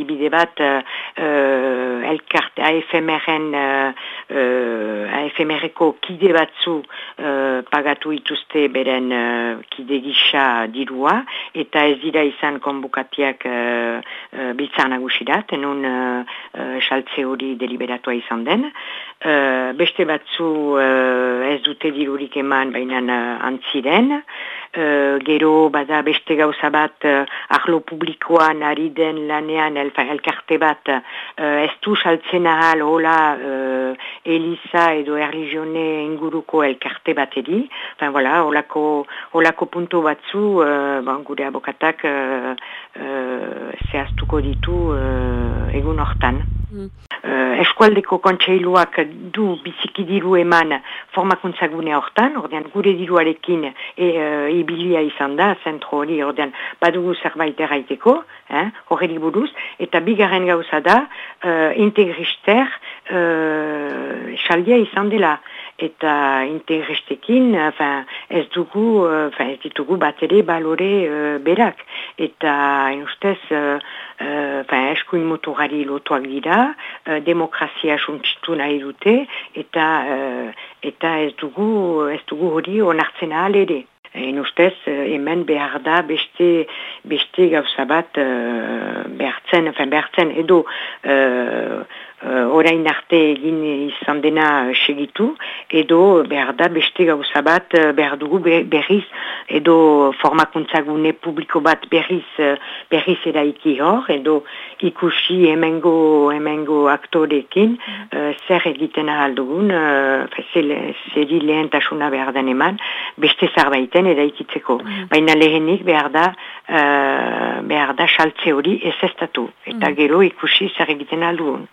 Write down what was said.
adibide bat uh, elkart AFMR-en uh, uh, AFMR-eko kide batzu uh, pagatu ituzte beren uh, kide gisa dirua eta ez dira izan konbukatiak uh, uh, biltzar nagusirat, enun saltze hori deliberatua izan den. Uh, beste batzu uh, ez dute dirurik eman baina uh, antziren. Uh, gero bada beste gauza bat uh, ahlo publikoan ari den lanean elfa, elkarte bat uh, ez du saltzen ahal hola uh, Elisa edo Erligione inguruko elkarte bat edi. Enfin, voilà, holako, holako puntu batzu uh, bon, gure abokatak uh, uh, zehaztuko ditu uh, egun hortan. Uh, eskualdeko kontseiluak du biziki diru eman formakuntzagune hortan, ordean gure diruarekin e, uh, ibilia izan da, zentro hori, ordean badugu zerbait erraiteko, eh, horreli buruz, eta bigarren gauza da, uh, integrister uh, xaldia izan dela, eta integristekin, ez dugu, uh, ez ditugu bat ere balore uh, berak, eta ustez, uh, uh, eskuin motorari lotuak dira, uh, demokrazia suntzitu nahi dute, eta, uh, eta ez dugu, ez dugu hori onartzen ahal ere. En ustez, hemen behar da beste, beste gauza bat uh, behartzen, behartzen edo uh, orain arte egin izan dena segitu, edo behar da beste gauza bat uh, behar dugu berriz, edo formakuntzagune publiko bat berriz, uh, berriz eraiki hor, edo ikusi emengo, emengo aktorekin, uh, zer egiten ahal dugun, uh, zeri lehentasuna behar den eman, beste zerbaiten eraikitzeko. Mm. Baina lehenik behar da, uh, behar da saltze hori ez eta mm. gero ikusi zer egiten ahal dugun.